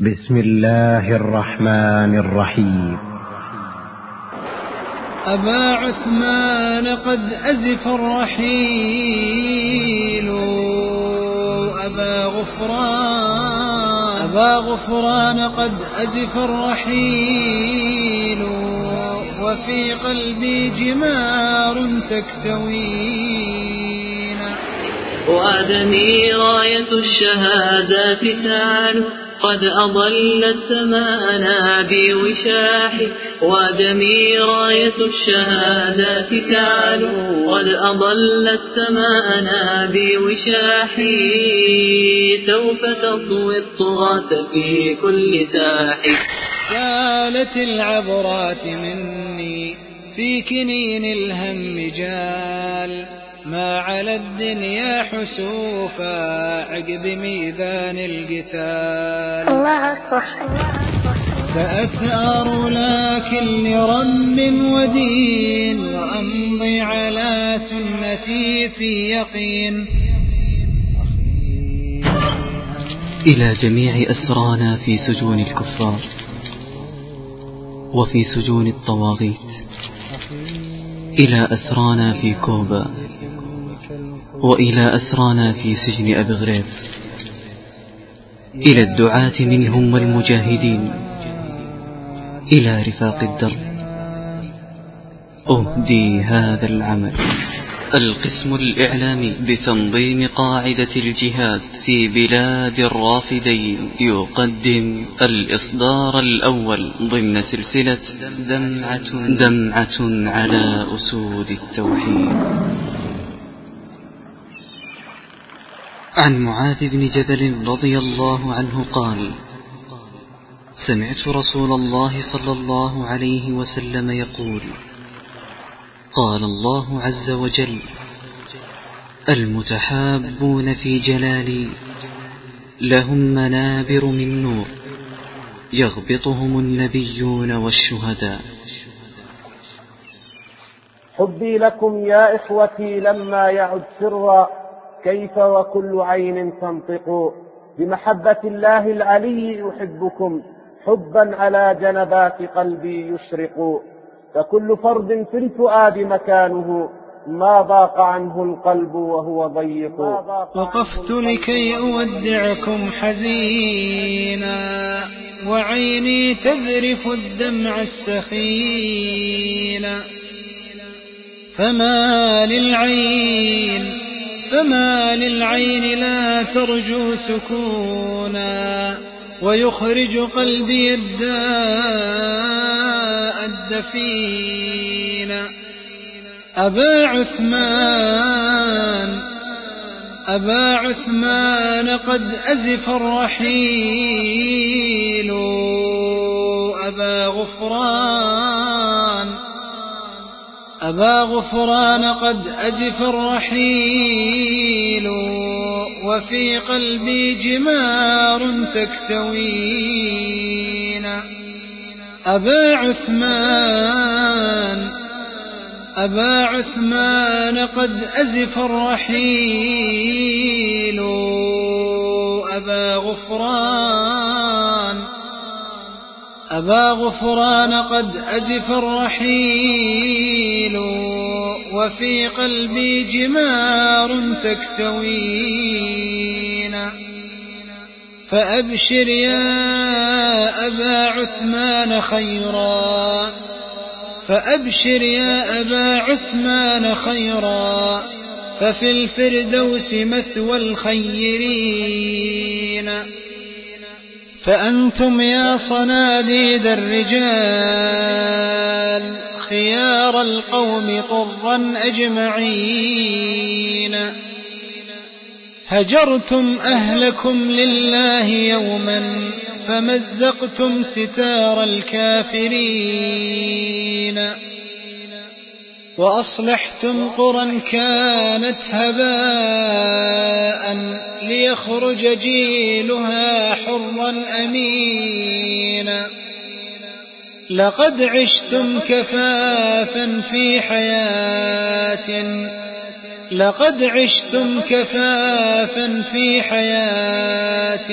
بسم الله الرحمن الرحيم. أبا عثمان قد أزف الرحيل. أبا غفران. أبا غفران قد أزف الرحيل. وفي قلبي جمار تكتوين. وآدمي راية الشهادات تعلو قد أضلت سماءنا بوشاح ودمي راية الشهادات تعلو. قد أضلت سماءنا بوشاح سوف تطوي الطغاة في كل ساح سالت العبرات مني في كنين الهم جال. ما على الدنيا حسوفا عقب ميزان القتال. الله أكبر. سأثأر لكن لرب ودين وأمضي على سنتي في يقين. إلى جميع أسرانا في سجون الكفار وفي سجون الطواغيت. إلى أسرانا في كوبا. وإلى أسرانا في سجن أبي غريب. إلى الدعاة منهم والمجاهدين. إلى رفاق الدرب أهدي هذا العمل. القسم الإعلامي بتنظيم قاعدة الجهاد في بلاد الرافدين. يقدم الإصدار الأول ضمن سلسلة دمعة, دمعة على أسود التوحيد. عن معاذ بن جبل رضي الله عنه قال سمعت رسول الله صلى الله عليه وسلم يقول قال الله عز وجل المتحابون في جلالي لهم منابر من نور يغبطهم النبيون والشهداء. حبي لكم يا إخوتي لما يعد سرا كيف وكل عين تنطق بمحبة الله العلي أحبكم حبا على جنبات قلبي يشرق. فكل فرد في الفؤاد مكانه ما ضاق عنه القلب وهو ضيق. وقفت لكي أودعكم حزينا وعيني تذرف الدمع السخينا فما للعين فما للعين لا ترجو سكونا ويخرج قلبي الداء الدفين. أبا عثمان أبا عثمان قد أزف الرحيل. أبا غفران أبا غفران قد أزف الرحيل وفي قلبي جمار تكتوين. أبا عثمان أبا عثمان قد أزف الرحيل. أبا غفران أبا غفران قد أزف الرحيل وفي قلبي جمار تكتوين. فأبشر يا أبا عثمان خيرا. فأبشر يا أبا عثمان خيرا. ففي الفردوس مثوى الخيرين. فأنتم يا صناديد الرجال خيار القوم طرا أجمعين. هجرتم أهلكم لله يوما فمزقتم ستار الكافرين. وأصلحتم قرى كانت هباء ليخرج جيلها حرا أمينا. لقد عشتم كفافا في حياة لقد عشتم كفافا في حياة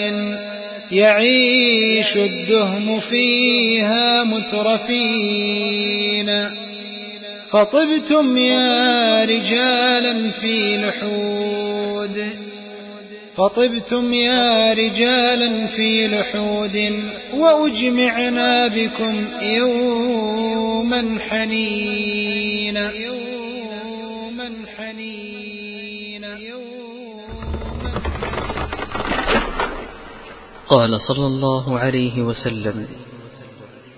يعيش الدهم فيها مترفين. فطبتم يا رجالا في لحود. فطبتم يا رجالا في لحود وأجمعنا بكم يوما حنينا يوما حنينا قال صلى الله عليه وسلم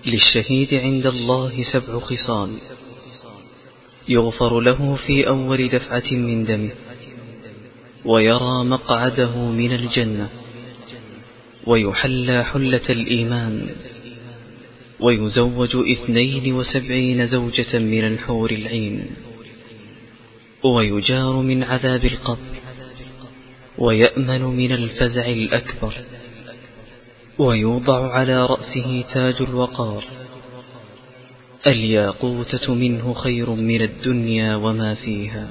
للشهيد عند الله سبع خصال. يغفر له في أول دفعة من دمه ويرى مقعده من الجنة ويحلى حلة الإيمان ويزوج اثنين وسبعين زوجة من الحور العين ويجار من عذاب القبر ويأمن من الفزع الأكبر ويوضع على رأسه تاج الوقار. الياقوتة منه خير من الدنيا وما فيها.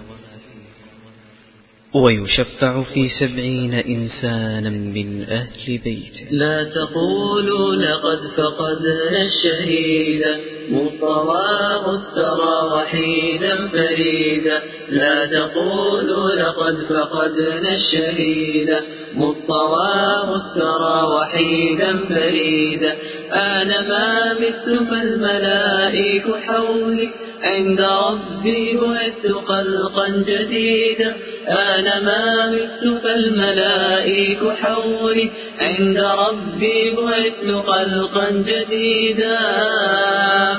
ويشفع في سبعين إنسانا من أهل بيته. لا تقولوا لقد فقدنا الشهيد مطواه الثرى وحيدا فريدا لا تقولوا لقد فقدنا الشهيد مطواه الثرى وحيدا فريدا أنا ما مثل فالملائك حولي. عند ربي بعثت خلقا جديدا. أنا ما مت فالملائك حولي. عند ربي بعثت خلقا جديدا.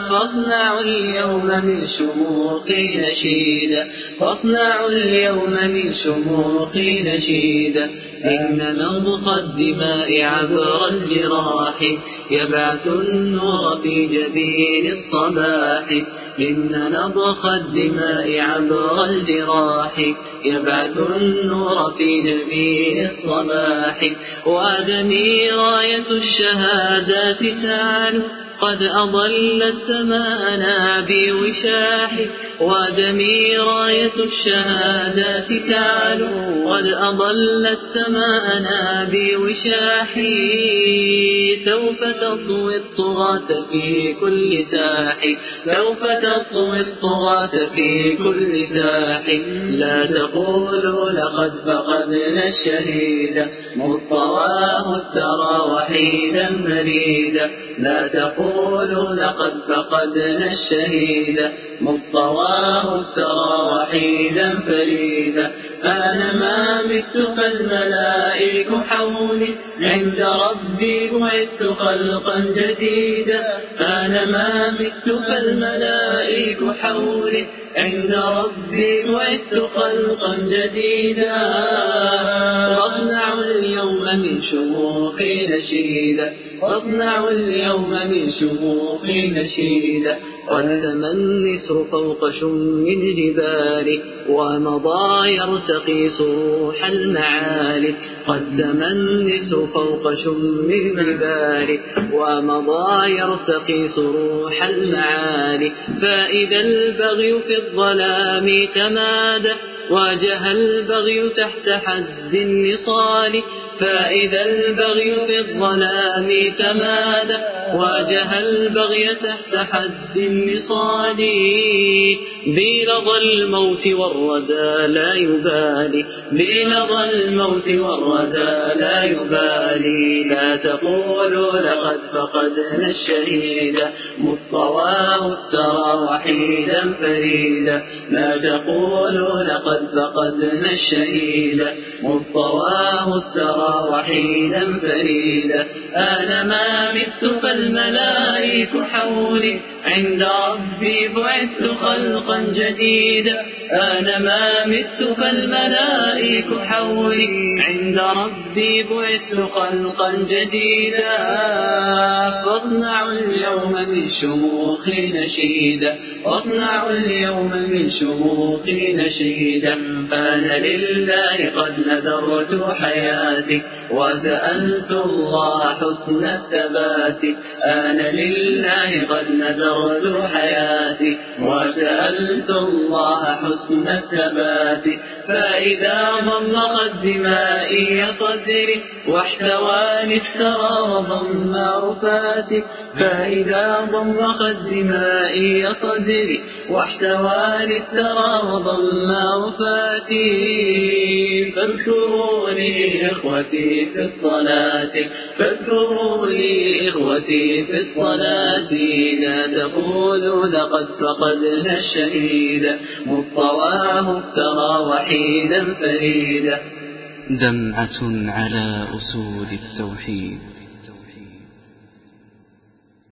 فاصنعوا اليوم من شموخي نشيدا. فاصنعوا اليوم من شموخي نشيدا. إن نضخ الدماء عبر الجراح. يبعث النور في جبين الصباح. إن نضخ الدماء عبر الجراح. يبعث النور في جبين الصباح. وادمي راية الشهادات تعلو قد أضلت سماءنا بوشاح ودمي راية الشهادات تعلو قد أضلت سماءنا بوشاح سوف تطوي الطغاة في كل ساح سوف تطوي الطغاة في كل ساح لا تقولوا لقد فقدنا الشهيد مطواه الثرى وحيدا مريدا لا تقولوا لقد فقدنا الشهيد مطواه الثرى وحيدا فريدا. أنا ما مت فالملائك حولي. عند ربي بعثت خلقا جديدا. أنا ما مت فالملائك حولي. عند ربي بعثت خلقا جديدا. واصنعوا اليوم من شموخي نشيدا واصنعوا اليوم من شموخي نشيدا قد تم النسر فوق شم الجبال ومضى يرتقي صروح المعالي. قد تم النسر فوق شم الجبال ومضى يرتقي صروح المعالي. فإذا البغي في الظلام تمادى واجه البغي تحت حد النصال فإذا البغي في الظلام تمادى واجه البغي تحت حد النصال بلظى الموت والردى لا يبالي بلظى الموت والردى لا يبالي. لا تقولوا لقد فقدنا الشهيد مطواه الترى وحيدا فريدا. لا تقولوا لقد فقدنا الشهيد مطواه الترى وحيدا فريدا. أنا ما مت فالملائك حولي. عند ربي بعثت خلقا جديدا. أنا ما مت فالملائك حولي. عند ربي بعثت خلقا جديدا. فاصنعوا اليوم من شموخي نشيدا واصنعوا اليوم من شموخي نشيدا. أنا لله قد نذرت حياتي. وسألت الله حسن الثبات. أنا لله قد نذرت حياتي. وسألت الله حسن الثبات. فإذا ضمخت دمائي صدري واحتواني الثرى وضم رفاتي فإذا ضمخت دمائي صدري واحتواني الثرى وضم رفاتي فاذكروني إخوتي في الصلاة فاذكروني إخوتي في الصلاة. لا تقولون قد فقدنا الشهيد مطواه افترى وحيدا فريدا دمعة على أسود التوحيد.